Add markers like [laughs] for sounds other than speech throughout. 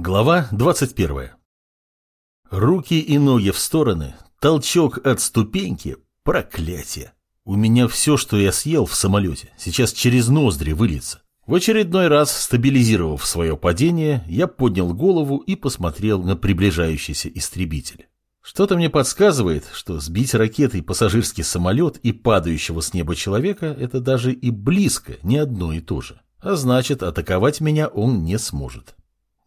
Глава 21. Руки и ноги в стороны, толчок от ступеньки, проклятие. У меня все, что я съел в самолете, сейчас через ноздри выльется. В очередной раз, стабилизировав свое падение, я поднял голову и посмотрел на приближающийся истребитель. Что-то мне подсказывает, что сбить ракетой пассажирский самолет и падающего с неба человека – это даже и близко не одно и то же. А значит, атаковать меня он не сможет.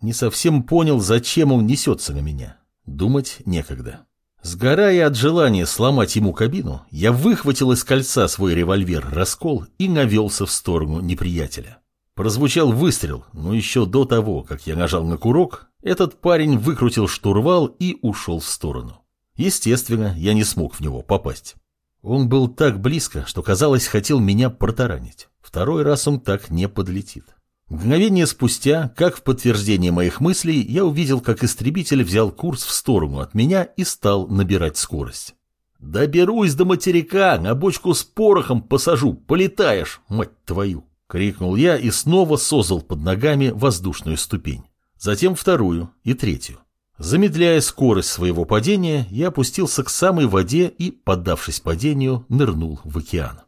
Не совсем понял, зачем он несется на меня. Думать некогда. Сгорая от желания сломать ему кабину, я выхватил из кольца свой револьвер «Раскол» и навелся в сторону неприятеля. Прозвучал выстрел, но еще до того, как я нажал на курок, этот парень выкрутил штурвал и ушел в сторону. Естественно, я не смог в него попасть. Он был так близко, что, казалось, хотел меня протаранить. Второй раз он так не подлетит. Мгновение спустя, как в подтверждение моих мыслей, я увидел, как истребитель взял курс в сторону от меня и стал набирать скорость. «Доберусь до материка, на бочку с порохом посажу, полетаешь, мать твою!» — крикнул я и снова создал под ногами воздушную ступень. Затем вторую и третью. Замедляя скорость своего падения, я опустился к самой воде и, поддавшись падению, нырнул в океан.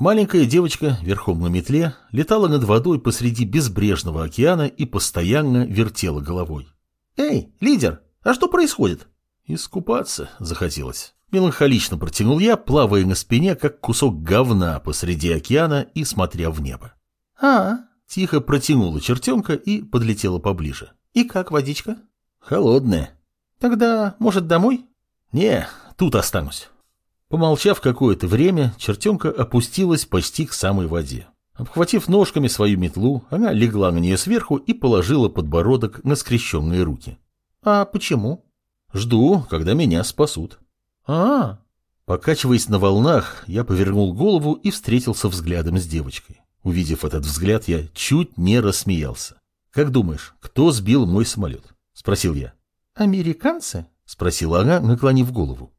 Маленькая девочка верхом на метле летала над водой посреди безбрежного океана и постоянно вертела головой. «Эй, лидер, а что происходит?» «Искупаться захотелось». Меланхолично протянул я, плавая на спине, как кусок говна посреди океана и смотря в небо. «А, Тихо протянула чертенка и подлетела поближе. и как водичка?» «Холодная». «Тогда, может, домой?» «Не, тут останусь». Помолчав какое-то время, чертенка опустилась почти к самой воде. Обхватив ножками свою метлу, она легла на нее сверху и положила подбородок на скрещенные руки. «А почему?» «Жду, когда меня спасут». «А, Покачиваясь на волнах, я повернул голову и встретился взглядом с девочкой. Увидев этот взгляд, я чуть не рассмеялся. «Как думаешь, кто сбил мой самолет?» — спросил я. американцы?» — спросила она, наклонив голову.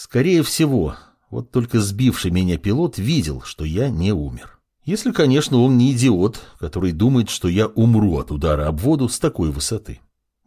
«Скорее всего. Вот только сбивший меня пилот видел, что я не умер. Если, конечно, он не идиот, который думает, что я умру от удара об воду с такой высоты».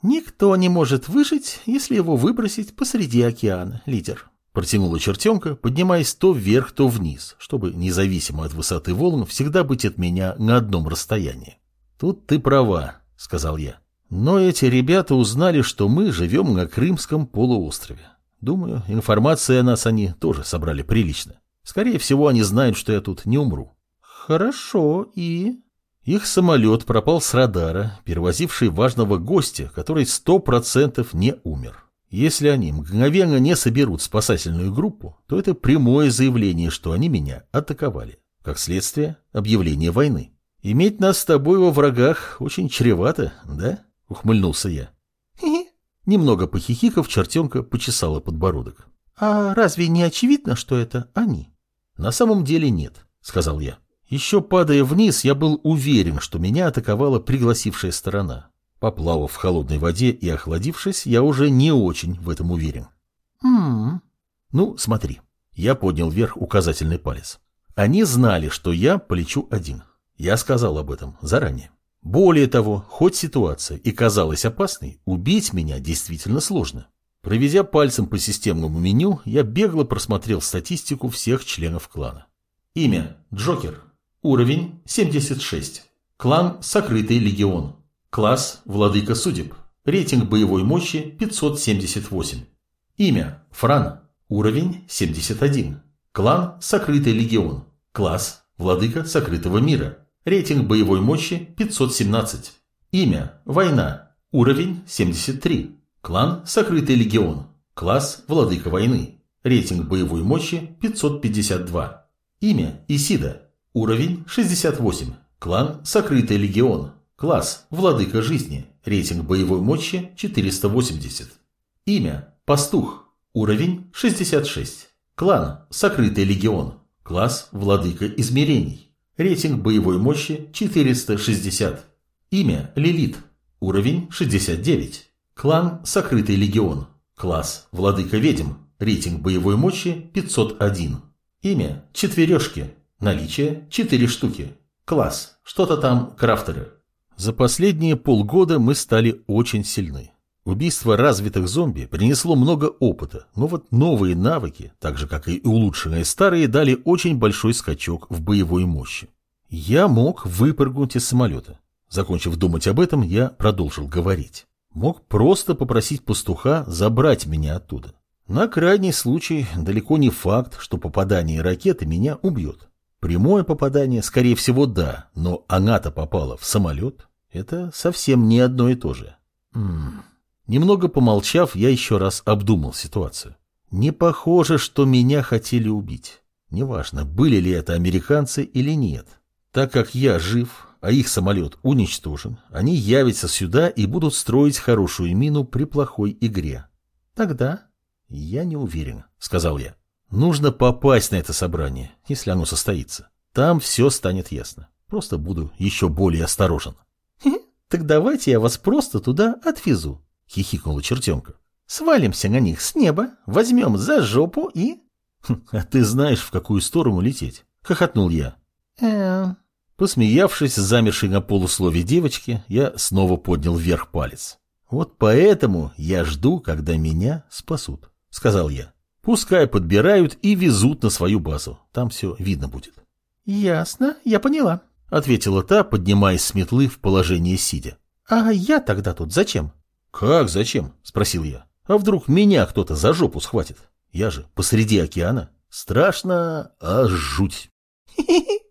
«Никто не может выжить, если его выбросить посреди океана, лидер». Протянула чертенка, поднимаясь то вверх, то вниз, чтобы, независимо от высоты волн, всегда быть от меня на одном расстоянии. «Тут ты права», — сказал я. «Но эти ребята узнали, что мы живем на Крымском полуострове. Думаю, информации о нас они тоже собрали прилично. Скорее всего, они знают, что я тут не умру». «Хорошо, и...» Их самолет пропал с радара, перевозивший важного гостя, который сто процентов не умер. Если они мгновенно не соберут спасательную группу, то это прямое заявление, что они меня атаковали. Как следствие, объявление войны. Иметь нас с тобой во врагах очень чревато, да? Ухмыльнулся я. «Хе-хе. Немного похихиков, чертенка почесала подбородок. А разве не очевидно, что это они?» На самом деле нет, сказал я. Еще падая вниз, я был уверен, что меня атаковала пригласившая сторона. Поплавав в холодной воде и охладившись, я уже не очень в этом уверен. «М-м, Ну, смотри. Я поднял вверх указательный палец. Они знали, что я полечу один. Я сказал об этом заранее. Более того, хоть ситуация и казалась опасной, убить меня действительно сложно. Проведя пальцем по системному меню, я бегло просмотрел статистику всех членов клана. Имя – Джокер. Уровень – 76. Клан – Сокрытый Легион. Класс – Владыка Судеб. Рейтинг боевой мощи – 578. Имя – Фран. Уровень – 71. Клан – Сокрытый Легион. Класс – Владыка Сокрытого Мира. Рейтинг боевой мощи – 517. Имя – Война. Уровень – 73. Клан – Сокрытый Легион. Класс – Владыка Войны. Рейтинг боевой мощи – 552. Имя – Исида. Уровень – 68. Клан – Сокрытый Легион. Класс – Владыка Жизни. Рейтинг боевой мощи – 480. Имя – Пастух. Уровень – 66. Клан – Сокрытый Легион. Класс – Владыка Измерений. Рейтинг боевой мощи 460. Имя – Лилит. Уровень – 69. Клан – Сокрытый Легион. Класс – Владыка Ведьм. Рейтинг боевой мощи 501. Имя – Четверешки. Наличие – 4 штуки. Класс – что-то там крафтеры. За последние полгода мы стали очень сильны. Убийство развитых зомби принесло много опыта, но вот новые навыки, так же как и улучшенные старые, дали очень большой скачок в боевой мощи. Я мог выпрыгнуть из самолета. Закончив думать об этом, я продолжил говорить. Мог просто попросить пастуха забрать меня оттуда. На крайний случай далеко не факт, что попадание ракеты меня убьет. Прямое попадание, скорее всего, да, но она-то попала в самолет. Это совсем не одно и то же. М. Немного помолчав, я еще раз обдумал ситуацию. Не похоже, что меня хотели убить. Неважно, были ли это американцы или нет. Так как я жив, а их самолет уничтожен, они явятся сюда и будут строить хорошую мину при плохой игре. Тогда я не уверен, сказал я. Нужно попасть на это собрание, если оно состоится. Там все станет ясно. Просто буду еще более осторожен. [laughs] Так давайте я вас просто туда отвезу, хихикнула чертенка. Свалимся на них с неба, возьмем за жопу и... А ты знаешь, в какую сторону лететь? Хохотнул я. Эм, Посмеявшись, замершей на полуслове девочки, я снова поднял вверх палец. «Вот поэтому я жду, когда меня спасут», — сказал я. «Пускай подбирают и везут на свою базу. Там все видно будет». «Ясно, я поняла», — ответила та, поднимаясь с метлы в положение сидя. «А я тогда тут зачем?» «Как зачем?» — спросил я. «А вдруг меня кто-то за жопу схватит? Я же посреди океана. Страшно, а жуть». [laughs]